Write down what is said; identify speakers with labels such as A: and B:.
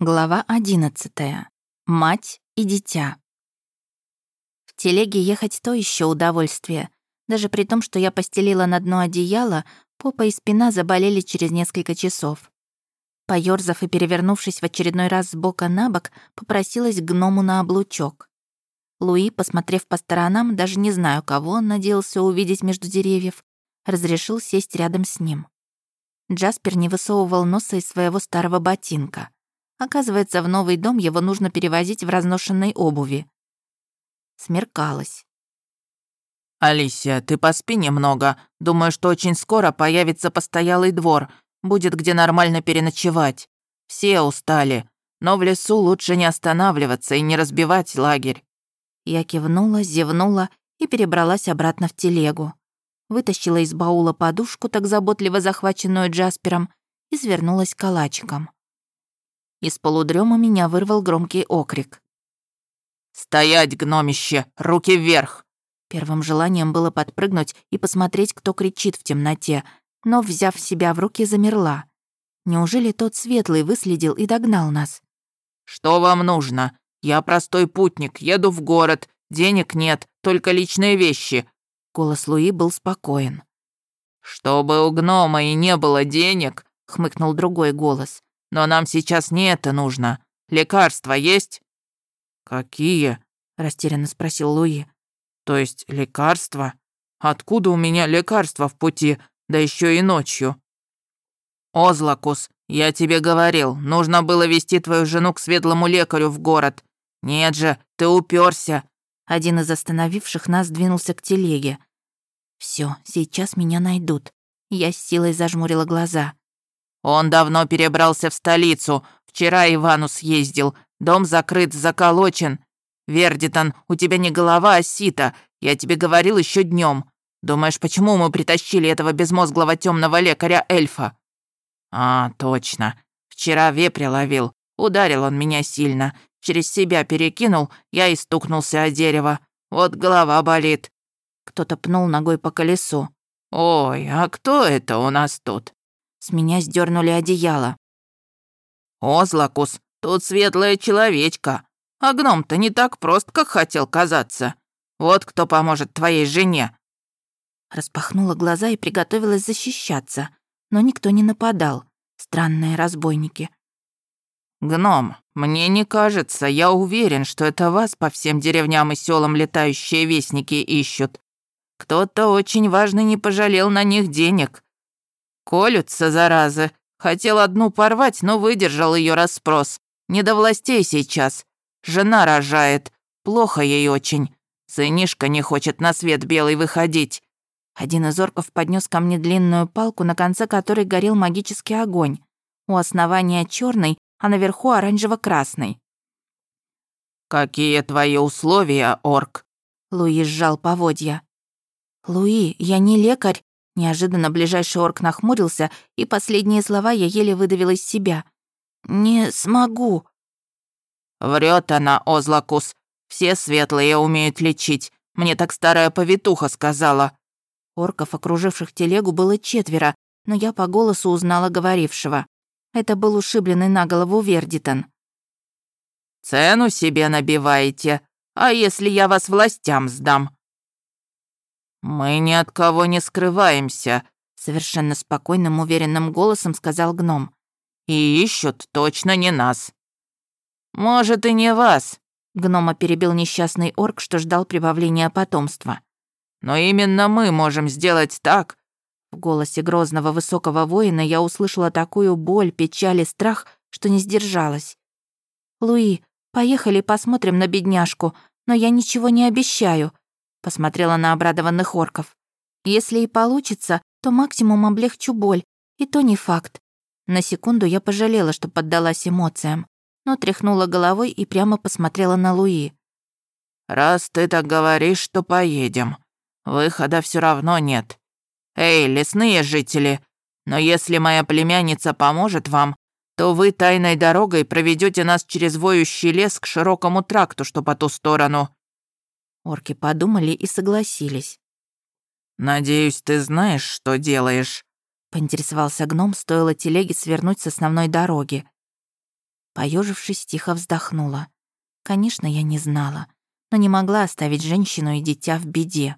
A: Глава 11. Мать и дитя. В телеге ехать то еще удовольствие. Даже при том, что я постелила на дно одеяло, попа и спина заболели через несколько часов. Поёрзав и перевернувшись в очередной раз с бока на бок, попросилась к гному на облучок. Луи, посмотрев по сторонам, даже не знаю, кого он надеялся увидеть между деревьев, разрешил сесть рядом с ним. Джаспер не высовывал носа из своего старого ботинка. Оказывается, в новый дом его нужно перевозить в разношенной обуви. Смеркалось.
B: «Алисия, ты поспи немного. Думаю, что очень скоро появится постоялый двор. Будет где нормально переночевать. Все устали. Но в лесу лучше не останавливаться и не разбивать лагерь».
A: Я кивнула, зевнула и перебралась обратно в телегу. Вытащила из баула подушку, так заботливо захваченную Джаспером, и свернулась калачиком. Из полудрема меня вырвал громкий окрик.
B: «Стоять, гномище! Руки вверх!»
A: Первым желанием было подпрыгнуть и посмотреть, кто кричит в темноте, но, взяв себя в руки, замерла. Неужели тот светлый выследил и догнал нас?
B: «Что вам нужно? Я простой путник, еду в город, денег нет, только личные вещи».
A: Голос Луи был спокоен.
B: «Чтобы у гнома и не было денег», — хмыкнул другой голос. Но нам сейчас не это нужно. Лекарства есть?» «Какие?» — растерянно спросил Луи. «То есть лекарства? Откуда у меня лекарства в пути, да еще и ночью?» «Озлакус, я тебе говорил, нужно было вести твою жену к светлому лекарю в город. Нет же, ты уперся.
A: Один из остановивших нас двинулся к телеге. Все, сейчас меня найдут. Я с силой зажмурила глаза.
B: Он давно перебрался в столицу. Вчера Ивану съездил. Дом закрыт, заколочен. Вердитон, у тебя не голова, а сито. Я тебе говорил еще днем. Думаешь, почему мы притащили этого безмозглого темного лекаря-эльфа? А, точно. Вчера вепря ловил. Ударил он меня сильно. Через себя перекинул, я и стукнулся о дерево. Вот голова болит.
A: Кто-то пнул ногой по колесу.
B: «Ой, а кто это у нас тут?»
A: С меня сдернули одеяло.
B: «Озлакус, тут светлая человечка. А гном-то не так прост, как хотел казаться. Вот кто поможет твоей жене».
A: Распахнула глаза и приготовилась защищаться, но никто не нападал. Странные разбойники.
B: «Гном, мне не кажется, я уверен, что это вас по всем деревням и селам летающие вестники ищут. Кто-то очень важный не пожалел на них денег. Колются, заразы. Хотел одну порвать, но выдержал ее расспрос. Не до властей сейчас. Жена рожает. Плохо ей очень. Сынишка не хочет на свет белый выходить.
A: Один из орков поднес ко мне длинную палку, на конце которой горел магический огонь. У основания черный, а наверху оранжево-красный.
B: «Какие твои условия, орк?»
A: Луи сжал поводья. «Луи, я не лекарь, Неожиданно ближайший орк нахмурился, и последние слова я еле выдавила из себя. «Не смогу».
B: Врет она, Озлакус. Все светлые умеют лечить. Мне так старая повитуха сказала».
A: Орков, окруживших телегу, было четверо, но я по голосу узнала говорившего. Это был ушибленный на голову Вердитон.
B: «Цену себе набиваете. А если я вас властям сдам?» «Мы ни от кого не скрываемся», — совершенно спокойным, уверенным голосом сказал гном. «И ищут точно не нас». «Может, и не вас», — гнома перебил несчастный орк, что ждал прибавления потомства. «Но именно мы можем сделать так». В голосе грозного высокого воина я услышала такую боль, печаль и страх, что не сдержалась.
A: «Луи, поехали посмотрим на бедняжку, но я ничего не обещаю», Посмотрела на обрадованных орков. Если и получится, то максимум облегчу боль, и то не факт. На секунду я пожалела, что поддалась эмоциям, но тряхнула головой и прямо посмотрела на Луи.
B: «Раз ты так говоришь, то поедем. Выхода все равно нет. Эй, лесные жители, но если моя племянница поможет вам, то вы тайной дорогой проведете нас через воющий лес к широкому тракту, что по ту сторону.
A: Орки подумали и согласились.
B: «Надеюсь, ты знаешь, что делаешь?»
A: Поинтересовался гном, стоило телеге свернуть с основной дороги. Поежившись, тихо вздохнула. Конечно, я не знала, но не могла оставить женщину и дитя в беде.